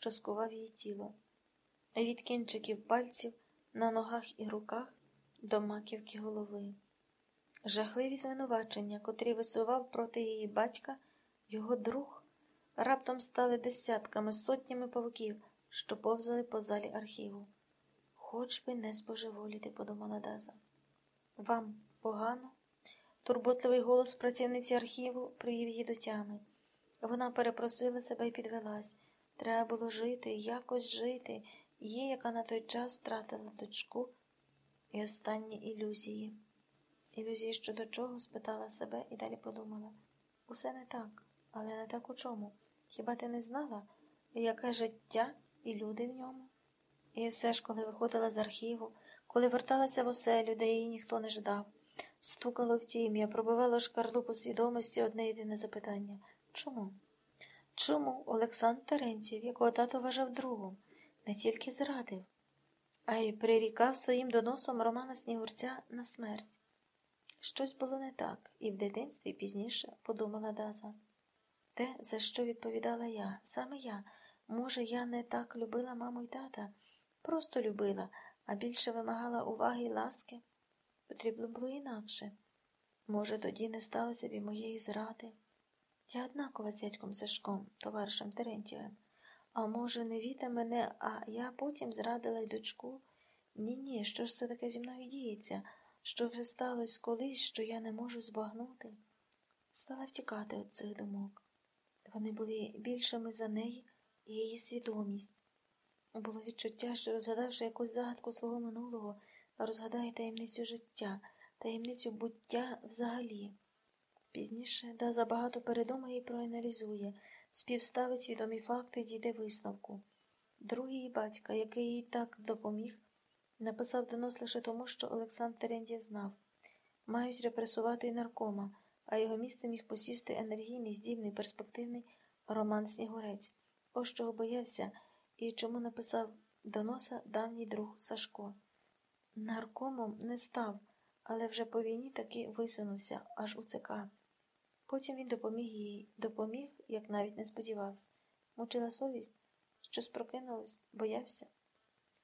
що скував її тіло, від кінчиків пальців на ногах і руках до маківки голови. Жахливі звинувачення, котрі висував проти її батька, його друг, раптом стали десятками, сотнями павуків, що повзали по залі архіву. Хоч би не споживоліти, подумала Даза. Вам погано? Турботливий голос працівниці архіву привів її до тями. Вона перепросила себе і підвелась. Треба було жити, якось жити, їй, яка на той час втратила дочку і останні ілюзії. Ілюзії щодо чого? спитала себе і далі подумала. Усе не так, але не так у чому. Хіба ти не знала, яке життя і люди в ньому? І все ж, коли виходила з архіву, коли верталася в оселю, де її ніхто не ждав, стукало в тім'я, пробивало шкарлупу свідомості одне єдине запитання чому? Чому Олександр Терентів, якого тато вважав другом, не тільки зрадив, а й прирікав своїм доносом Романа Снігурця на смерть? Щось було не так, і в дитинстві пізніше подумала Даза. Те, за що відповідала я, саме я. Може, я не так любила маму й тата, просто любила, а більше вимагала уваги й ласки. Потрібно було інакше. Може, тоді не сталося б і моєї зради. Я однакова з дядьком Сашком, товаришем Терентієм. А може, не віта мене, а я потім зрадила й дочку? Ні, ні, що ж це таке зі мною діється? Що вже сталося колись, що я не можу збагнути? Стала втікати від цих думок. Вони були більшими за неї і її свідомість. Було відчуття, що, розгадавши якусь загадку свого минулого, розгадає таємницю життя, таємницю буття взагалі. Пізніше да забагато передумає і проаналізує, співставить відомі факти дійде висновку. Другий батька, який їй так допоміг, написав донос лише тому, що Олександр Терентєв знав. Мають репресувати і наркома, а його місце міг посісти енергійний, здібний, перспективний Роман Снігурець. Ось чого боявся і чому написав доноса давній друг Сашко. Наркомом не став, але вже по війні таки висунувся аж у ЦК. Потім він допоміг їй, допоміг, як навіть не сподівався. Мучила совість, щось прокинулось, боявся.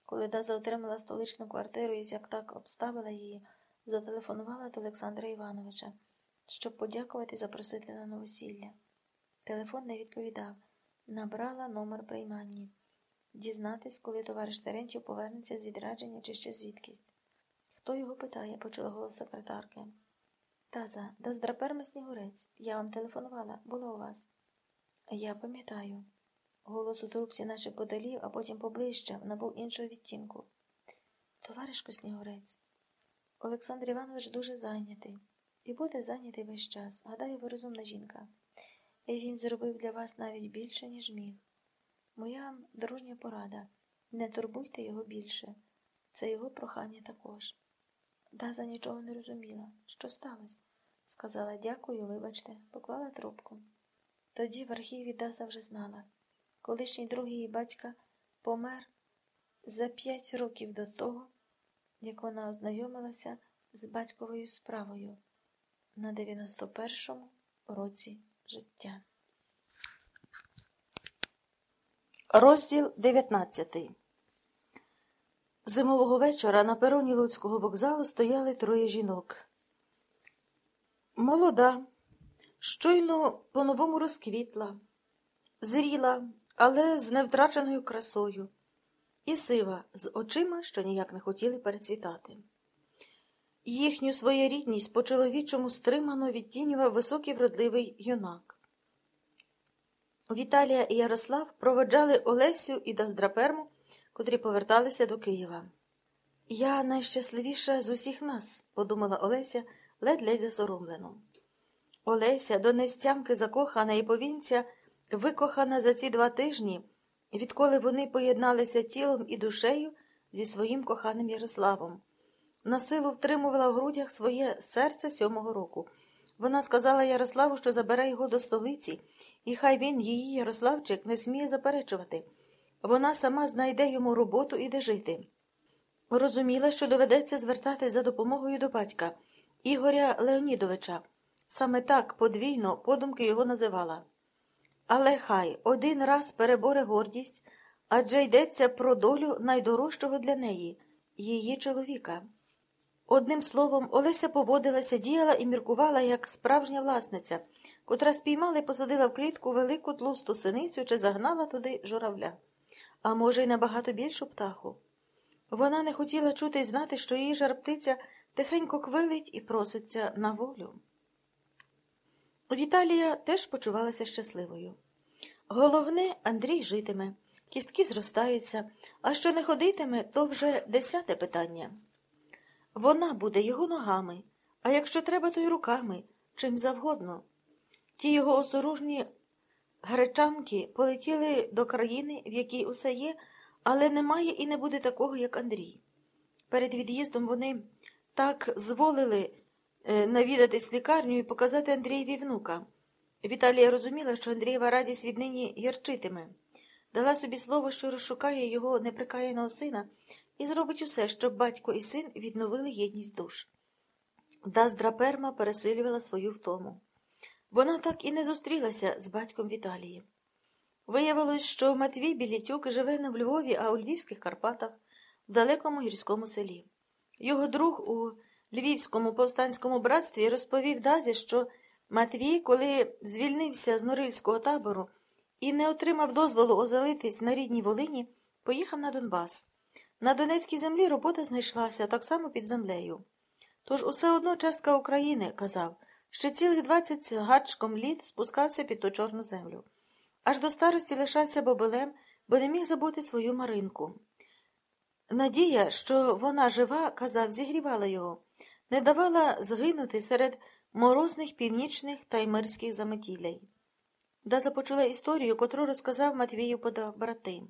Коли Даза отримала столичну квартиру і як так обставила її, зателефонувала до Олександра Івановича, щоб подякувати і запросити на новосілля. Телефон не відповідав, набрала номер прийманні. Дізнатись, коли товариш Терентів повернеться з відрядження чи ще звідкись. Хто його питає, почула голос секретарки. Таза, да здрапер снігурець. Я вам телефонувала, було у вас. Я пам'ятаю. Голос у трубці наче подалів, а потім поближче, набув іншого відтінку. Товаришко Снігурець, Олександр Іванович дуже зайнятий і буде зайнятий весь час. Гадаю, ви розумна жінка. І він зробив для вас навіть більше, ніж міг. Моя дружня порада не турбуйте його більше. Це його прохання також. Даза нічого не розуміла. Що сталося? Сказала дякую, вибачте, поклала трубку. Тоді в архіві Даза вже знала. Колишній друг її батька помер за п'ять років до того, як вона ознайомилася з батьковою справою на 91-му році життя. Розділ 19 Зимового вечора на пероні Луцького вокзалу стояли троє жінок. Молода, щойно по-новому розквітла, зріла, але з невтраченою красою, і сива з очима, що ніяк не хотіли перецвітати. Їхню своєрідність по чоловічому стримано відтінював високий вродливий юнак. Віталія і Ярослав проводжали Олесю і Даздраперму, котрі поверталися до Києва. Я найщасливіша з усіх нас, подумала Олеся ледь-ледь засоромлено. Олеся, до нестямки закохана і повінця, викохана за ці два тижні, відколи вони поєдналися тілом і душею зі своїм коханим Ярославом. На силу втримувала в грудях своє серце сьомого року. Вона сказала Ярославу, що забере його до столиці, і хай він, її Ярославчик, не сміє заперечувати. Вона сама знайде йому роботу і де жити. Розуміла, що доведеться звертатись за допомогою до батька Ігоря Леонідовича. Саме так подвійно подумки його називала. Але хай один раз переборе гордість, адже йдеться про долю найдорожчого для неї її чоловіка. Одним словом, Олеся поводилася, діяла і міркувала як справжня власниця, котра спіймала і посадила в клітку велику тлусту синицю чи загнала туди журавля, а може, й набагато більшу птаху. Вона не хотіла чути й знати, що її жар-птиця тихенько квилить і проситься на волю. Віталія теж почувалася щасливою. Головне, Андрій житиме, кістки зростаються, а що не ходитиме, то вже десяте питання. Вона буде його ногами, а якщо треба, то й руками, чим завгодно. Ті його осоружні гречанки полетіли до країни, в якій усе є, але немає і не буде такого, як Андрій. Перед від'їздом вони так зволили е, навідатись лікарню і показати Андрієві внука. Віталія розуміла, що Андрієва радість віднині гірчитиме. Дала собі слово, що розшукає його неприкаяного сина і зробить усе, щоб батько і син відновили єдність душ. Даздра Перма пересилювала свою втому. Вона так і не зустрілася з батьком Віталії. Виявилось, що Матвій Білітюк живе не в Львові, а у Львівських Карпатах, в далекому гірському селі. Його друг у Львівському повстанському братстві розповів Дазі, що Матвій, коли звільнився з Норильського табору і не отримав дозволу озалитись на рідній Волині, поїхав на Донбас. На Донецькій землі робота знайшлася так само під землею. Тож усе одно частка України, казав, ще цілих двадцять гачком літ спускався під ту чорну землю. Аж до старості лишався бобелем, бо не міг забути свою Маринку. Надія, що вона жива, казав, зігрівала його, не давала згинути серед морозних північних та й заметілей. Даза почула історію, котру розказав Матвію подав братим.